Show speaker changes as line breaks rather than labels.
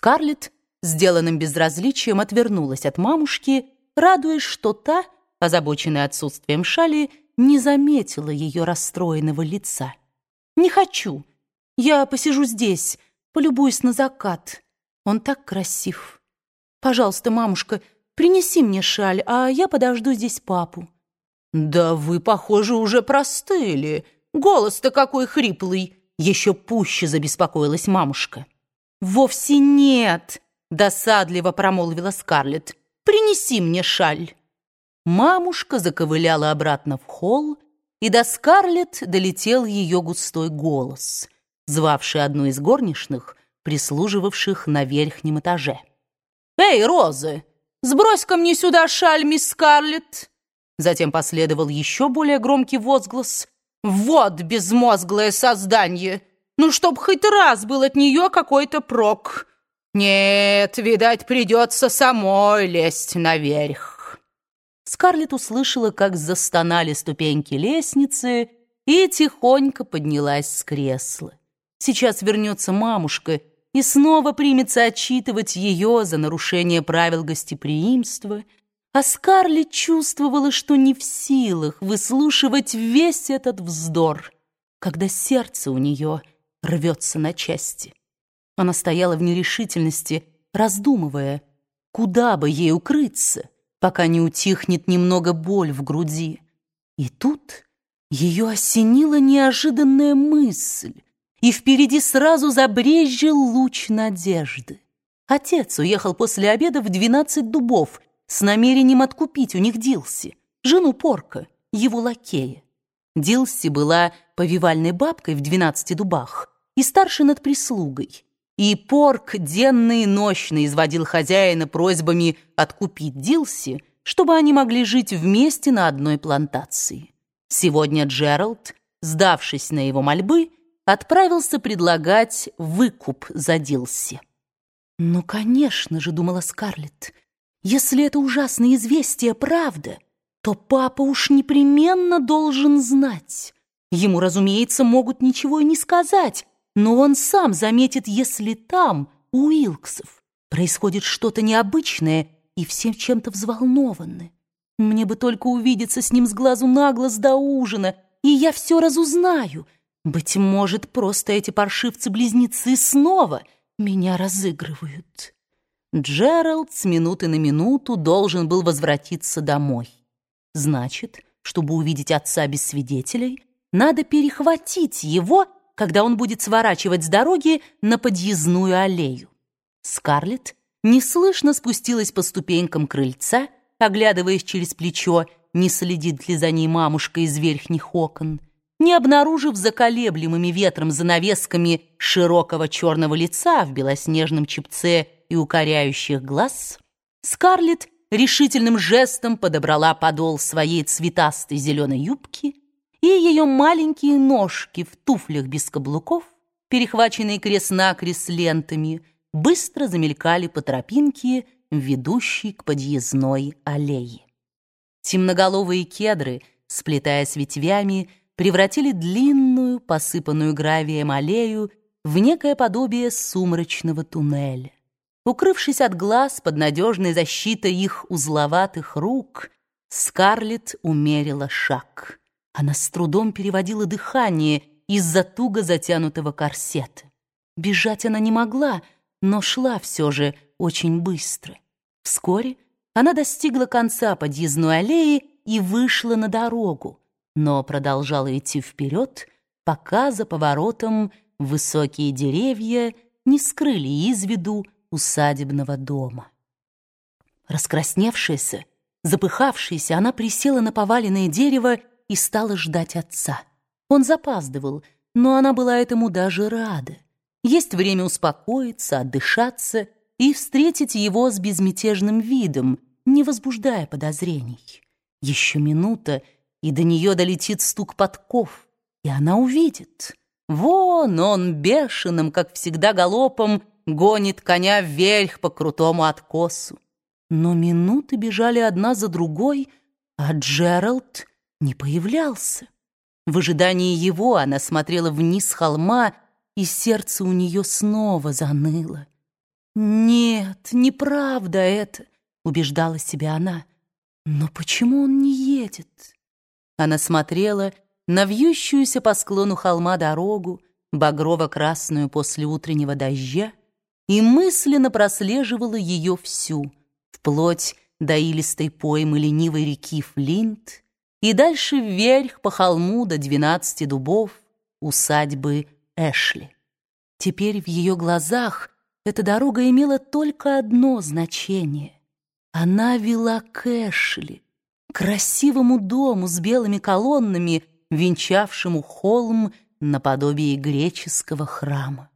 Скарлетт, сделанным безразличием, отвернулась от мамушки, радуясь, что та, озабоченная отсутствием шали, не заметила ее расстроенного лица. «Не хочу. Я посижу здесь, полюбуюсь на закат. Он так красив. Пожалуйста, мамушка, принеси мне шаль, а я подожду здесь папу».
«Да вы, похоже, уже простыли. Голос-то какой хриплый!» Еще пуще забеспокоилась мамушка.
«Вовсе нет!» — досадливо промолвила Скарлетт. «Принеси мне шаль!» Мамушка заковыляла обратно в холл, и до Скарлетт долетел ее густой голос, звавший одну из горничных, прислуживавших на верхнем этаже.
«Эй, Розы, сбрось ко мне сюда шаль, мисс Скарлетт!» Затем последовал еще более громкий возглас. «Вот безмозглое создание! Ну, чтоб хоть раз был от нее какой-то прок! Нет, видать, придется самой лезть наверх!»
Скарлетт услышала, как застонали ступеньки лестницы, и тихонько поднялась с кресла. Сейчас вернется мамушка и снова примется отчитывать ее за нарушение правил гостеприимства — а Скарлетт чувствовала, что не в силах выслушивать весь этот вздор, когда сердце у нее рвется на части. Она стояла в нерешительности, раздумывая, куда бы ей укрыться, пока не утихнет немного боль в груди. И тут ее осенила неожиданная мысль, и впереди сразу забрезжил луч надежды. Отец уехал после обеда в двенадцать дубов — с намерением откупить у них Дилси, жену Порка, его лакея. Дилси была повивальной бабкой в двенадцати дубах и старше над прислугой. И Порк денно и нощно изводил хозяина просьбами откупить Дилси, чтобы они могли жить вместе на одной плантации. Сегодня Джеральд, сдавшись на его мольбы, отправился предлагать выкуп за Дилси. «Ну, конечно же», — думала Скарлетт, если это ужасное известие правда, то папа уж непременно должен знать. Ему, разумеется, могут ничего и не сказать, но он сам заметит, если там, у Уилксов, происходит что-то необычное и всем чем-то взволнованы. Мне бы только увидеться с ним с глазу на глаз до ужина, и я все разузнаю. Быть может, просто эти паршивцы-близнецы снова меня разыгрывают». Джеральд с минуты на минуту должен был возвратиться домой. Значит, чтобы увидеть отца без свидетелей, надо перехватить его, когда он будет сворачивать с дороги на подъездную аллею. Скарлетт неслышно спустилась по ступенькам крыльца, оглядываясь через плечо, не следит ли за ней мамушка из верхних окон. Не обнаружив за колеблемыми ветром занавесками широкого черного лица в белоснежном чепце и укоряющих глаз, Скарлетт решительным жестом подобрала подол своей цветастой зеленой юбки, и ее маленькие ножки в туфлях без каблуков, перехваченные крест-накрест лентами, быстро замелькали по тропинке, ведущей к подъездной аллее. Темноголовые кедры, сплетаясь ветвями, превратили длинную, посыпанную гравием аллею в некое подобие сумрачного туннеля. Укрывшись от глаз под надежной защитой их узловатых рук, Скарлетт умерила шаг. Она с трудом переводила дыхание из-за туго затянутого корсета. Бежать она не могла, но шла все же очень быстро. Вскоре она достигла конца подъездной аллеи и вышла на дорогу, но продолжала идти вперед, пока за поворотом высокие деревья не скрыли из виду усадебного дома. Раскрасневшаяся, запыхавшаяся, она присела на поваленное дерево и стала ждать отца. Он запаздывал, но она была этому даже рада. Есть время успокоиться, отдышаться и встретить его с безмятежным видом, не возбуждая подозрений. Еще минута, и до нее долетит стук подков, и она увидит. Вон он бешеным, как всегда, галопом гонит коня вверх по крутому откосу. Но минуты бежали одна за другой, а Джеральд не появлялся. В ожидании его она смотрела вниз холма, и сердце у нее снова заныло. «Нет, неправда это», — убеждала себя она. «Но почему он не едет?» Она смотрела на вьющуюся по склону холма дорогу, багрово-красную после утреннего дождя, и мысленно прослеживала ее всю, вплоть до илистой поймы ленивой реки Флинт и дальше вверх по холму до двенадцати дубов усадьбы Эшли. Теперь в ее глазах эта дорога имела только одно значение. Она вела к Эшли, красивому дому с белыми колоннами, венчавшему холм наподобие греческого храма.